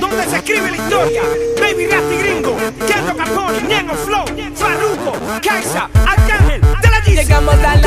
donde se escribe la historia. Baby. Llegamos que.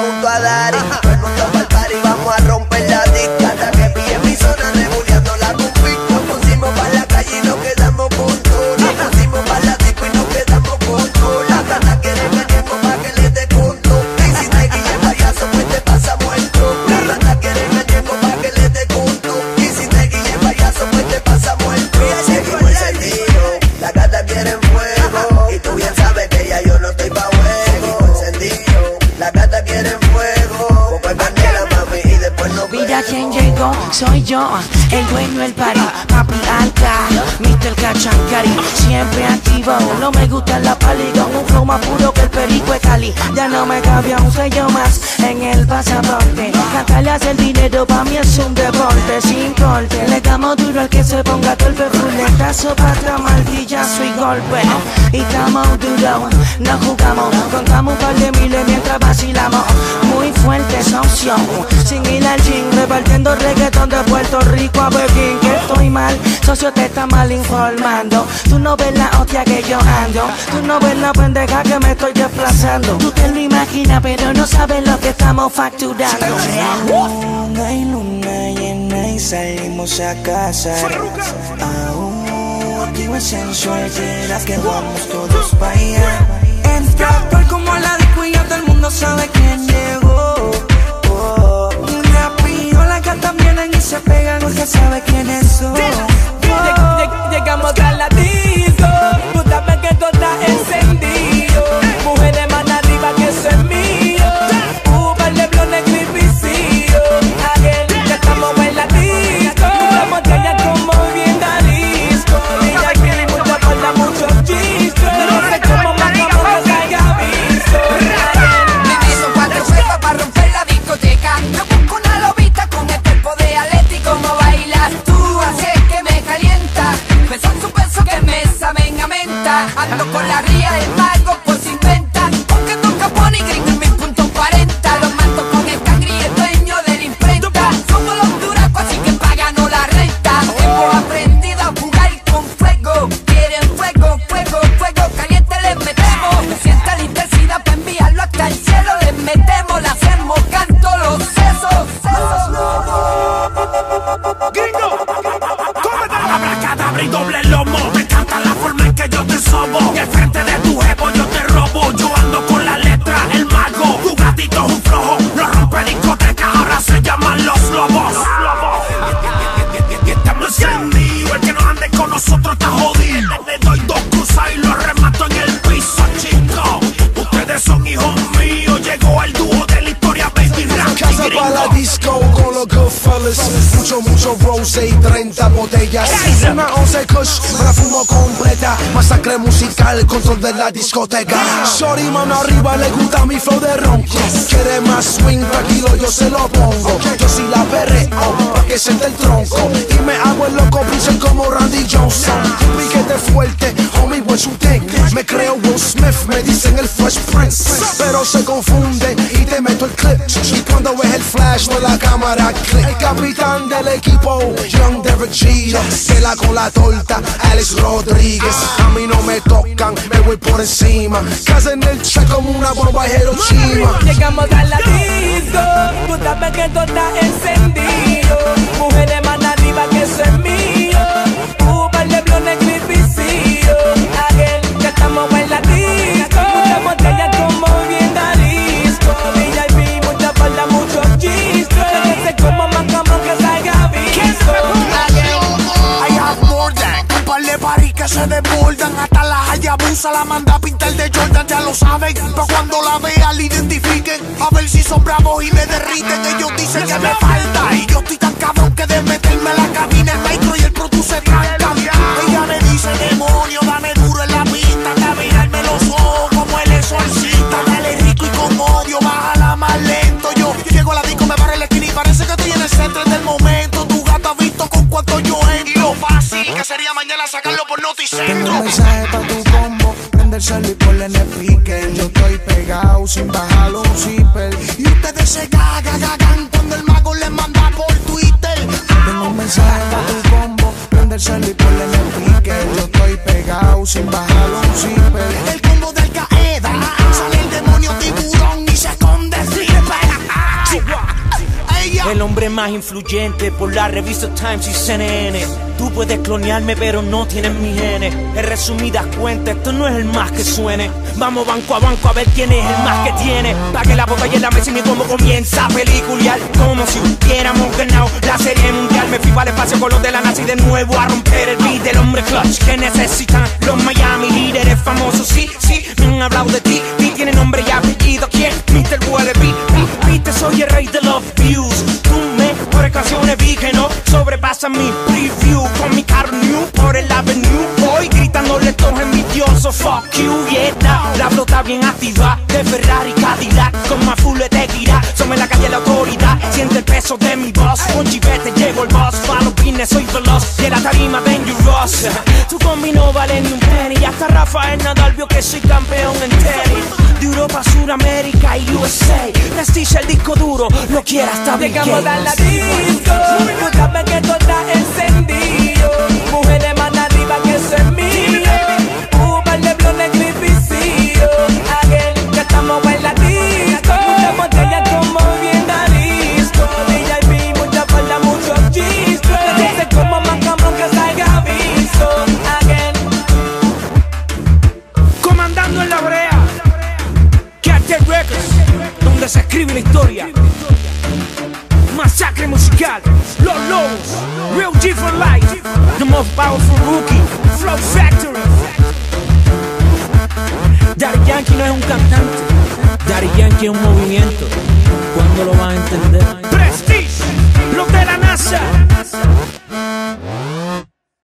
Junto a Dari. El dueño del party, papi alca, Mr. Cachancari, siempre no me gusta la pali, un flow más puro que el perico de Cali, ya no me cabía un sello más en el pasaporte, cantarle hacer dinero pa' mí es un deporte, sin corte, le damos duro al que se ponga torpe, fuletazo, pata, martillazo y golpe, y estamos duro, no jugamos, contamos un par de miles mientras vacilamos, muy fuerte socio, sin ir al gym, repartiendo reggaetón de Puerto Rico a Pekín, que estoy mal, socio te está mal informando, tú no ves la hostia que yo ando, tú no ves la pendeja que me estoy desplazando, tú te lo imaginas pero no sabes lo que estamos facturando. Y luna llena y salimos a casa. Aún activo el sensual, que vamos todos pa' allá. Entra por como la disco y todo el mundo sabe quién llegó. Oh, rápido las gatas vienen y se pegan porque sabe quiénes son. Saben a menta. Ando con la ría del mago, pues inventa. Porque toca pone gringo en mi punto 40. Los mato con el cangri, el dueño de la imprenta. Somos los duracos, así que paganos la renta. Hemos aprendido a jugar con fuego. Quieren fuego, fuego, fuego. Caliente les metemos. Sienta la intensidad para enviarlo hasta el cielo. Les metemos, le hacemos canto los sesos. Gringo, cómete la abracadabra y doble lomo. Frente de 12 y 30 botellas. Una 11 Kush, me la fumo completa. Masacre musical, control de la discoteca. Sorry, mano arriba, le gusta mi flow de ron. Quiere más swing, tranquilo, yo se lo pongo. Yo sí la perreo, pa' que siente el tronco. Y me hago el loco, pincel como Randy Johnson. Piquete fuerte, homie, buen shooting. Me creo Will Smith, me dicen el Fresh Prince. Pero se confía flash la cámara click. El capitán del equipo, Young Derek Jeter. Que la con la torta, Alex Rodríguez. A mí no me tocan, me voy por encima. Casa en el chat como una bomba de Hiroshima Llegamos a la disco, sabes que todo está encendido. La Hayabusa la manda a pintar de Jordan Ya lo saben, pa' cuando la vean la identifiquen. A ver si son bravos y me derriten. Ellos dicen que me sin bajarlo un zipper. El combo del Qaeda. Sale el demonio tiburón y se esconde Ella. El hombre más influyente por la revista Times y CNN. Tú puedes clonearme, pero no tienes mi genes. En resumidas cuentas, esto no es el más que suene. Vamos banco a banco a ver quién es el más que tiene. Pa' que la botella en la mesa y comienza a peliculear. Como si hubiéramos ganado la serie mundial. Me fui para el espacio con los de la nazi de nuevo a romper el beat del hombre clutch que necesitan los Miami líderes famosos. Sí, sí, me han hablado de ti. Ti tiene nombre y apellido. ¿Quién? Mr. Wallaby. Viste, soy el rey de los views. Canciones no sobrepasa mi preview con mi carro new por el avenue. Voy gritándole todos envidiosos. Fuck you, yeah. nah. La flota bien activa de Ferrari Cadillac con más full de gira. Somos en la calle la autoridad. Siente el peso de mi voz. Con chivete llego el boss. Pa' los pines soy veloz. En la tarima dangerous. Tu combi no vale ni un penny. Hasta Rafael Nadal vio que soy campeón en tenis. De Europa, Suramérica y USA. Prestige el disco duro. Lo quiera hasta Llegamos a la disco, sabes que todo está encendido. Mujeres más arriba que eso es mío. escribe la historia. Masacre musical, Los Lobos, Real G for Life, The Most Powerful Rookie, Flow Factory. Daddy Yankee no es un cantante, Daddy Yankee es un movimiento. ¿Cuándo lo vas a entender? Prestige, los de la NASA.